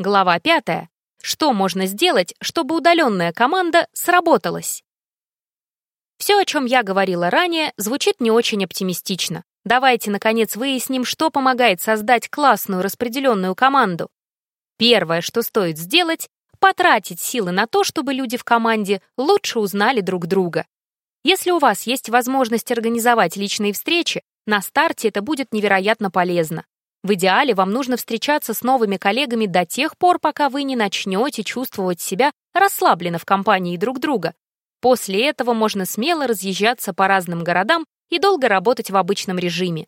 Глава 5. Что можно сделать, чтобы удаленная команда сработалась? Все, о чем я говорила ранее, звучит не очень оптимистично. Давайте, наконец, выясним, что помогает создать классную распределенную команду. Первое, что стоит сделать, потратить силы на то, чтобы люди в команде лучше узнали друг друга. Если у вас есть возможность организовать личные встречи, на старте это будет невероятно полезно. В идеале вам нужно встречаться с новыми коллегами до тех пор, пока вы не начнете чувствовать себя расслабленно в компании друг друга. После этого можно смело разъезжаться по разным городам и долго работать в обычном режиме.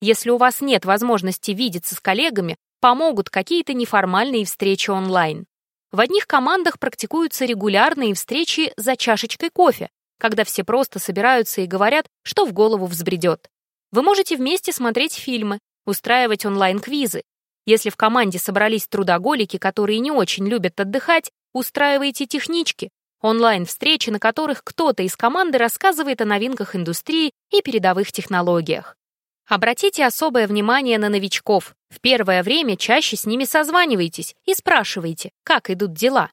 Если у вас нет возможности видеться с коллегами, помогут какие-то неформальные встречи онлайн. В одних командах практикуются регулярные встречи за чашечкой кофе, когда все просто собираются и говорят, что в голову взбредет. Вы можете вместе смотреть фильмы, устраивать онлайн-квизы. Если в команде собрались трудоголики, которые не очень любят отдыхать, устраивайте технички, онлайн-встречи, на которых кто-то из команды рассказывает о новинках индустрии и передовых технологиях. Обратите особое внимание на новичков. В первое время чаще с ними созванивайтесь и спрашивайте, как идут дела.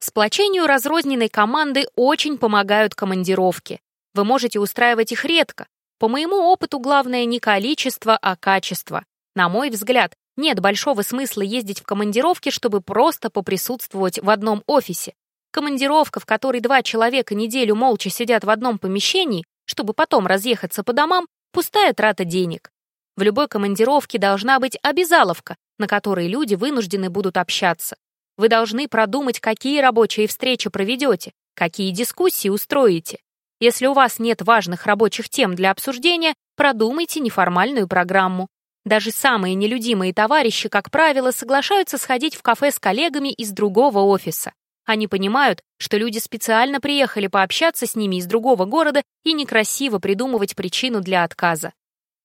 Сплочению разрозненной команды очень помогают командировки. Вы можете устраивать их редко, по моему опыту главное не количество, а качество. На мой взгляд, нет большого смысла ездить в командировки, чтобы просто поприсутствовать в одном офисе. Командировка, в которой два человека неделю молча сидят в одном помещении, чтобы потом разъехаться по домам, пустая трата денег. В любой командировке должна быть обязаловка, на которой люди вынуждены будут общаться. Вы должны продумать, какие рабочие встречи проведете, какие дискуссии устроите. Если у вас нет важных рабочих тем для обсуждения, продумайте неформальную программу. Даже самые нелюдимые товарищи, как правило, соглашаются сходить в кафе с коллегами из другого офиса. Они понимают, что люди специально приехали пообщаться с ними из другого города и некрасиво придумывать причину для отказа.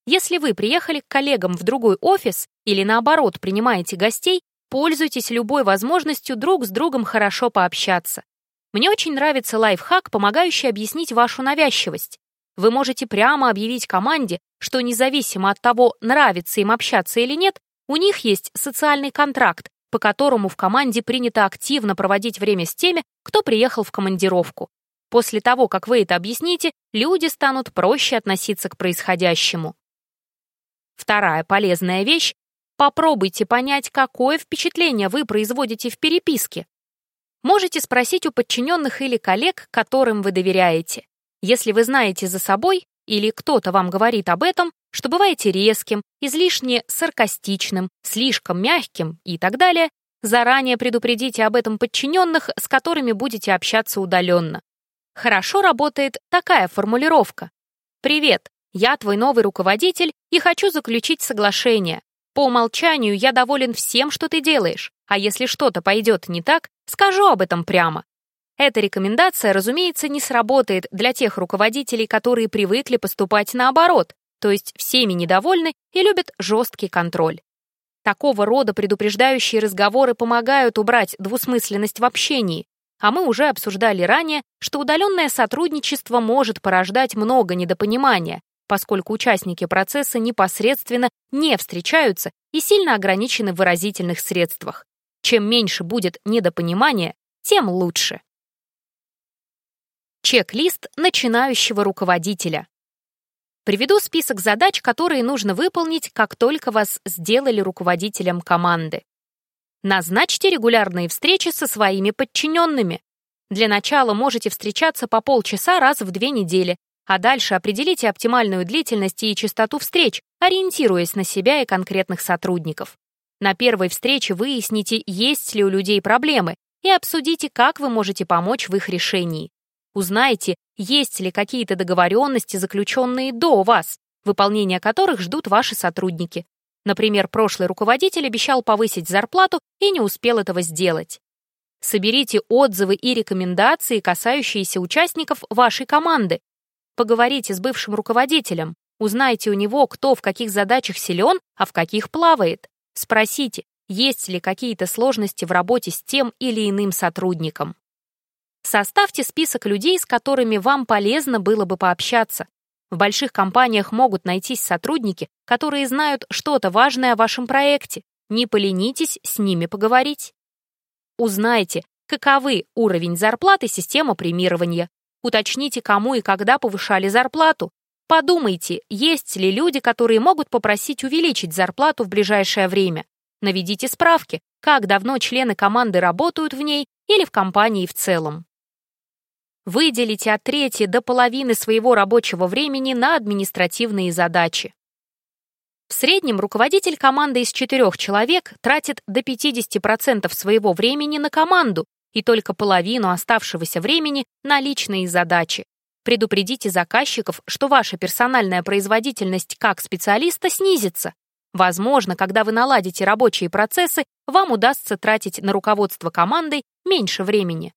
Если вы приехали к коллегам в другой офис или наоборот принимаете гостей, пользуйтесь любой возможностью друг с другом хорошо пообщаться. Мне очень нравится лайфхак, помогающий объяснить вашу навязчивость. Вы можете прямо объявить команде, что независимо от того, нравится им общаться или нет, у них есть социальный контракт, по которому в команде принято активно проводить время с теми, кто приехал в командировку. После того, как вы это объясните, люди станут проще относиться к происходящему. Вторая полезная вещь — попробуйте понять, какое впечатление вы производите в переписке. Можете спросить у подчиненных или коллег, которым вы доверяете. Если вы знаете за собой, или кто-то вам говорит об этом, что бываете резким, излишне саркастичным, слишком мягким и так далее, заранее предупредите об этом подчиненных, с которыми будете общаться удаленно. Хорошо работает такая формулировка. «Привет, я твой новый руководитель и хочу заключить соглашение. По умолчанию я доволен всем, что ты делаешь, а если что-то пойдет не так, скажу об этом прямо. Эта рекомендация, разумеется, не сработает для тех руководителей, которые привыкли поступать наоборот, то есть всеми недовольны и любят жесткий контроль. Такого рода предупреждающие разговоры помогают убрать двусмысленность в общении, а мы уже обсуждали ранее, что удаленное сотрудничество может порождать много недопонимания, поскольку участники процесса непосредственно не встречаются и сильно ограничены в выразительных средствах. Чем меньше будет недопонимания, тем лучше. Чек-лист начинающего руководителя. Приведу список задач, которые нужно выполнить, как только вас сделали руководителем команды. Назначьте регулярные встречи со своими подчиненными. Для начала можете встречаться по полчаса раз в две недели, а дальше определите оптимальную длительность и частоту встреч, ориентируясь на себя и конкретных сотрудников. На первой встрече выясните, есть ли у людей проблемы, и обсудите, как вы можете помочь в их решении. Узнайте, есть ли какие-то договоренности, заключенные до вас, выполнение которых ждут ваши сотрудники. Например, прошлый руководитель обещал повысить зарплату и не успел этого сделать. Соберите отзывы и рекомендации, касающиеся участников вашей команды, Поговорите с бывшим руководителем, узнайте у него, кто в каких задачах силен, а в каких плавает. Спросите, есть ли какие-то сложности в работе с тем или иным сотрудником. Составьте список людей, с которыми вам полезно было бы пообщаться. В больших компаниях могут найтись сотрудники, которые знают что-то важное о вашем проекте, Не поленитесь с ними поговорить. Узнайте, каковы уровень зарплаты система премирования. Уточните, кому и когда повышали зарплату. Подумайте, есть ли люди, которые могут попросить увеличить зарплату в ближайшее время. Наведите справки, как давно члены команды работают в ней или в компании в целом. Выделите от трети до половины своего рабочего времени на административные задачи. В среднем руководитель команды из четырех человек тратит до 50% своего времени на команду и только половину оставшегося времени на личные задачи. Предупредите заказчиков, что ваша персональная производительность как специалиста снизится. Возможно, когда вы наладите рабочие процессы, вам удастся тратить на руководство командой меньше времени.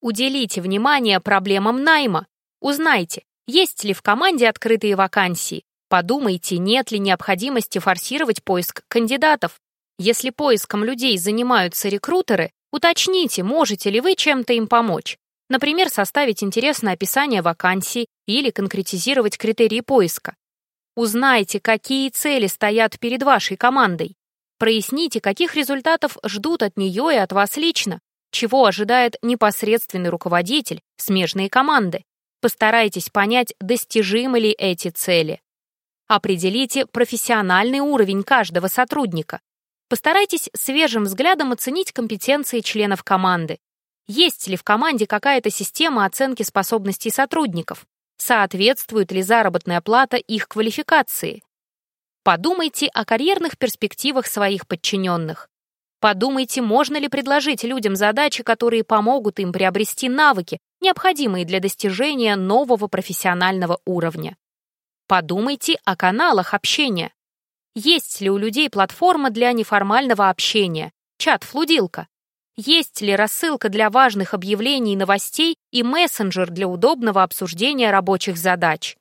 Уделите внимание проблемам найма. Узнайте, есть ли в команде открытые вакансии. Подумайте, нет ли необходимости форсировать поиск кандидатов. Если поиском людей занимаются рекрутеры, уточните, можете ли вы чем-то им помочь. Например, составить интересное описание вакансий или конкретизировать критерии поиска. Узнайте, какие цели стоят перед вашей командой. Проясните, каких результатов ждут от нее и от вас лично чего ожидает непосредственный руководитель, смежные команды. Постарайтесь понять, достижимы ли эти цели. Определите профессиональный уровень каждого сотрудника. Постарайтесь свежим взглядом оценить компетенции членов команды. Есть ли в команде какая-то система оценки способностей сотрудников? Соответствует ли заработная плата их квалификации? Подумайте о карьерных перспективах своих подчиненных. Подумайте, можно ли предложить людям задачи, которые помогут им приобрести навыки, необходимые для достижения нового профессионального уровня. Подумайте о каналах общения. Есть ли у людей платформа для неформального общения, чат-флудилка? Есть ли рассылка для важных объявлений и новостей и мессенджер для удобного обсуждения рабочих задач?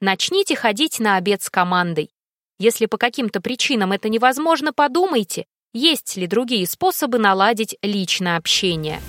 Начните ходить на обед с командой. Если по каким-то причинам это невозможно, подумайте, есть ли другие способы наладить личное общение.